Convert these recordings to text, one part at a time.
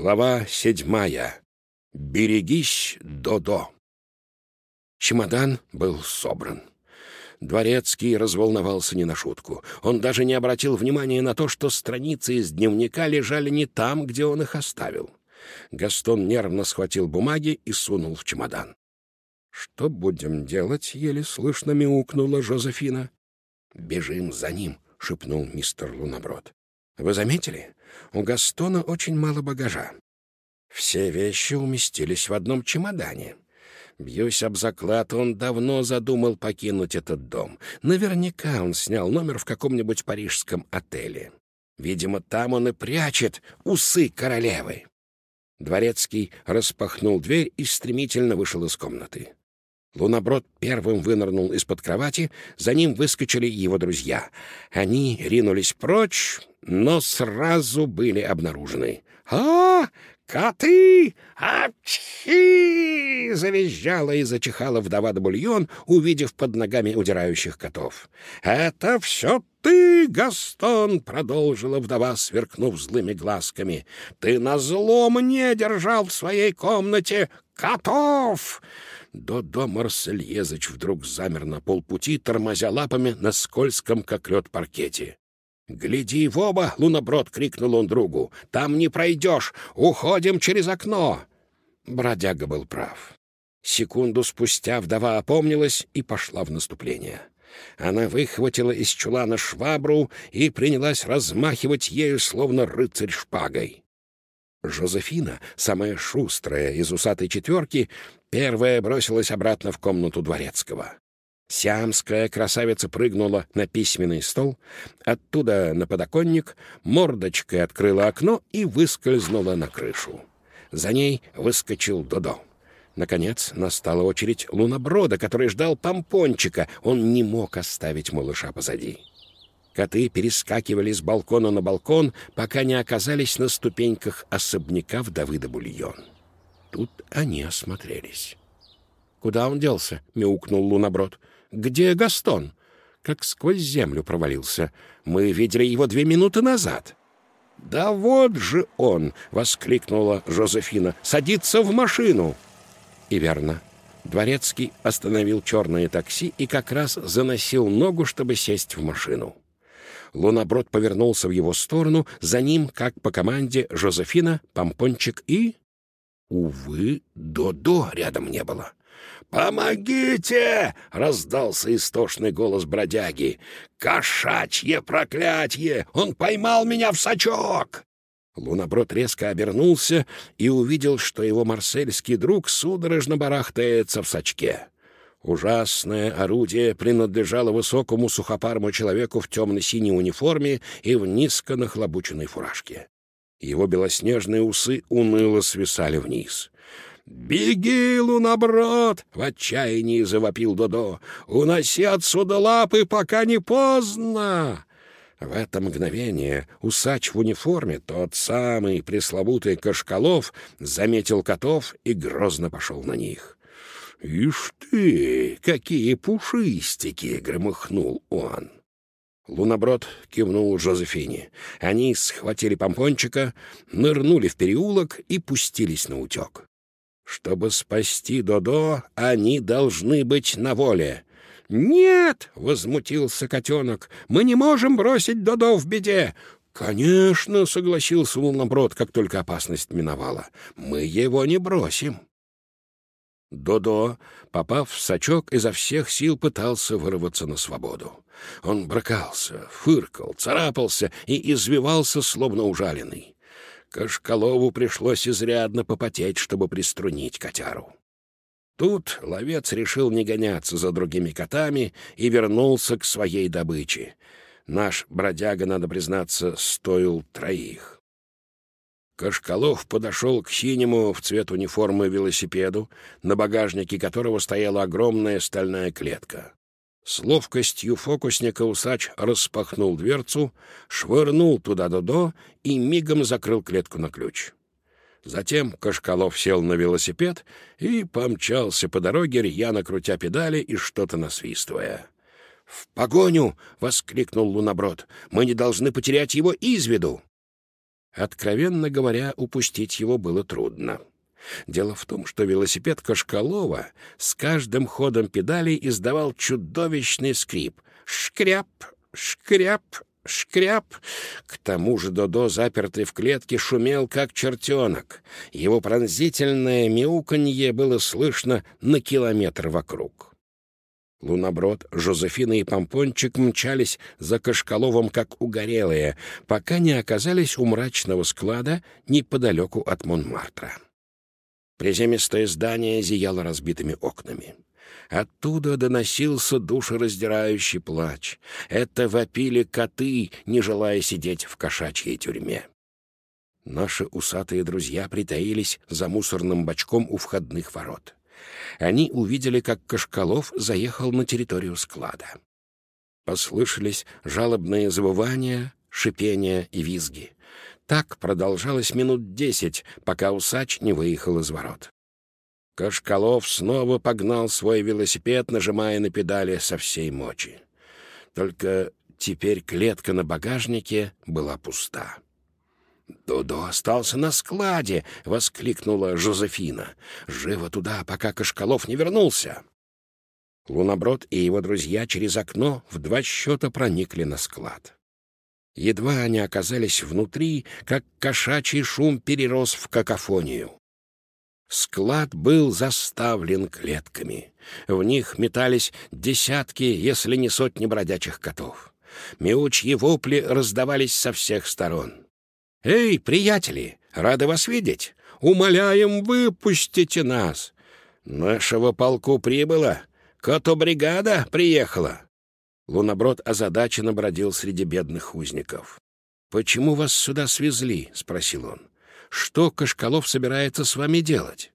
Глава седьмая. Берегись, Додо. Чемодан был собран. Дворецкий разволновался не на шутку. Он даже не обратил внимания на то, что страницы из дневника лежали не там, где он их оставил. Гастон нервно схватил бумаги и сунул в чемодан. «Что будем делать?» — еле слышно мяукнула Жозефина. «Бежим за ним», — шепнул мистер Луноброд. «Вы заметили? У Гастона очень мало багажа. Все вещи уместились в одном чемодане. Бьюсь об заклад, он давно задумал покинуть этот дом. Наверняка он снял номер в каком-нибудь парижском отеле. Видимо, там он и прячет усы королевы. Дворецкий распахнул дверь и стремительно вышел из комнаты. Луноброд первым вынырнул из-под кровати, за ним выскочили его друзья. Они ринулись прочь, но сразу были обнаружены. «А, коты! Апчхи!» — завизжала и зачихала вдова де Бульон, увидев под ногами удирающих котов. «Это все ты, Гастон!» — продолжила вдова, сверкнув злыми глазками. «Ты назло мне держал в своей комнате котов!» Додо Марсельезыч вдруг замер на полпути, тормозя лапами на скользком, как лед, паркете. «Гляди в оба!» — луноброд крикнул он другу. «Там не пройдешь! Уходим через окно!» Бродяга был прав. Секунду спустя вдова опомнилась и пошла в наступление. Она выхватила из чулана швабру и принялась размахивать ею, словно рыцарь шпагой. Жозефина, самая шустрая из усатой четверки, первая бросилась обратно в комнату дворецкого. Сиамская красавица прыгнула на письменный стол, оттуда на подоконник, мордочкой открыла окно и выскользнула на крышу. За ней выскочил Додо. Наконец настала очередь луноброда, который ждал помпончика. Он не мог оставить малыша позади. Коты перескакивали с балкона на балкон, пока не оказались на ступеньках особняка вдовы де Бульон. Тут они осмотрелись. «Куда он делся?» — мяукнул луноброд. Где Гастон? Как сквозь землю провалился. Мы видели его две минуты назад. «Да вот же он!» — воскликнула Жозефина. «Садится в машину!» И верно. Дворецкий остановил черное такси и как раз заносил ногу, чтобы сесть в машину. Луноброд повернулся в его сторону, за ним, как по команде, Жозефина, Помпончик и... Увы, Додо рядом не было. «Помогите!» — раздался истошный голос бродяги. «Кошачье проклятье! Он поймал меня в сачок!» Луноброд резко обернулся и увидел, что его марсельский друг судорожно барахтается в сачке. Ужасное орудие принадлежало высокому сухопарому человеку в темно-синей униформе и в низко нахлобученной фуражке. Его белоснежные усы уныло свисали вниз. «Беги, луноброд!» — в отчаянии завопил Додо. «Уноси отсюда лапы, пока не поздно!» В это мгновение усач в униформе, тот самый пресловутый Кашкалов, заметил котов и грозно пошел на них. «Ишь ты, какие пушистики!» — громыхнул он. Луноброд кивнул Жозефине. Они схватили помпончика, нырнули в переулок и пустились на утек. Чтобы спасти Додо, они должны быть на воле. «Нет!» — возмутился котенок. «Мы не можем бросить Додо в беде!» «Конечно!» — согласился Луноброд, как только опасность миновала. «Мы его не бросим!» Додо, попав в сачок, изо всех сил пытался вырваться на свободу. Он брыкался, фыркал, царапался и извивался, словно ужаленный. Кашкалову пришлось изрядно попотеть, чтобы приструнить котяру. Тут ловец решил не гоняться за другими котами и вернулся к своей добыче. Наш бродяга, надо признаться, стоил троих. Кашкалов подошел к синему в цвет униформы велосипеду, на багажнике которого стояла огромная стальная клетка. С ловкостью фокусника усач распахнул дверцу, швырнул туда Додо и мигом закрыл клетку на ключ. Затем Кашкалов сел на велосипед и помчался по дороге, рьяно крутя педали и что-то насвистывая. «В погоню!» — воскликнул Луноброд. «Мы не должны потерять его из виду!» Откровенно говоря, упустить его было трудно. Дело в том, что велосипед Кашкалова с каждым ходом педалей издавал чудовищный скрип. Шкряп, шкряп, шкряп. К тому же Додо, запертый в клетке, шумел, как чертенок. Его пронзительное мяуканье было слышно на километр вокруг. Луноброд, Жозефина и Помпончик мчались за Кашкаловым, как угорелые, пока не оказались у мрачного склада неподалеку от Монмартра. Приземистое здание зияло разбитыми окнами. Оттуда доносился душераздирающий плач. Это вопили коты, не желая сидеть в кошачьей тюрьме. Наши усатые друзья притаились за мусорным бачком у входных ворот. Они увидели, как Кашкалов заехал на территорию склада. Послышались жалобные завывания, шипения и визги. Так продолжалось минут десять, пока усач не выехал из ворот. Кашкалов снова погнал свой велосипед, нажимая на педали со всей мочи. Только теперь клетка на багажнике была пуста. «Дудо остался на складе!» — воскликнула Жозефина. «Живо туда, пока Кашкалов не вернулся!» Луноброд и его друзья через окно в два счета проникли на склад. Едва они оказались внутри, как кошачий шум перерос в какофонию. Склад был заставлен клетками. В них метались десятки, если не сотни бродячих котов. Мяучьи вопли раздавались со всех сторон. «Эй, приятели, рады вас видеть! Умоляем, выпустите нас! Нашего полку прибыло, кото-бригада приехала!» Луноброд озадаченно бродил среди бедных узников. «Почему вас сюда свезли?» — спросил он. «Что Кашкалов собирается с вами делать?»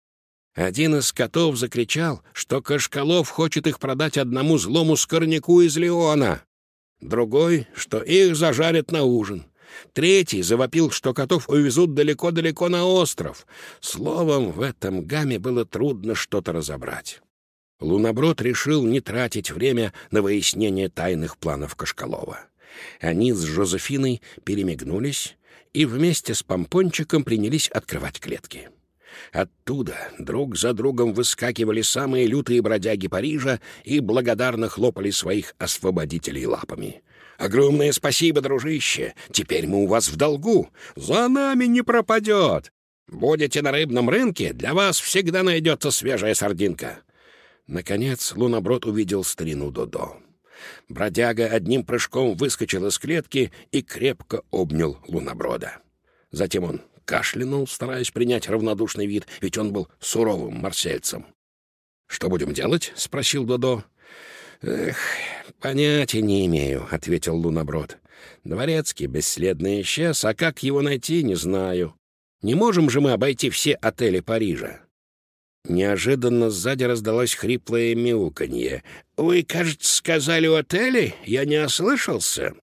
Один из котов закричал, что Кашкалов хочет их продать одному злому скорняку из Леона. Другой, что их зажарят на ужин. Третий завопил, что котов увезут далеко-далеко на остров. Словом, в этом гамме было трудно что-то разобрать. Луноброд решил не тратить время на выяснение тайных планов Кашкалова. Они с Жозефиной перемигнулись и вместе с Помпончиком принялись открывать клетки. Оттуда друг за другом выскакивали самые лютые бродяги Парижа и благодарно хлопали своих освободителей лапами. Огромное спасибо, дружище. Теперь мы у вас в долгу. За нами не пропадет. Будете на рыбном рынке, для вас всегда найдется свежая сардинка». Наконец Луноброд увидел старину Додо. Бродяга одним прыжком выскочил из клетки и крепко обнял Луноброда. Затем он кашлянул, стараясь принять равнодушный вид, ведь он был суровым марсельцем. «Что будем делать?» — спросил Додо. «Эх, понятия не имею», — ответил Луноброд. «Дворецкий бесследно исчез, а как его найти, не знаю. Не можем же мы обойти все отели Парижа». Неожиданно сзади раздалось хриплое мяуканье. «Вы, кажется, сказали у отеле? Я не ослышался?»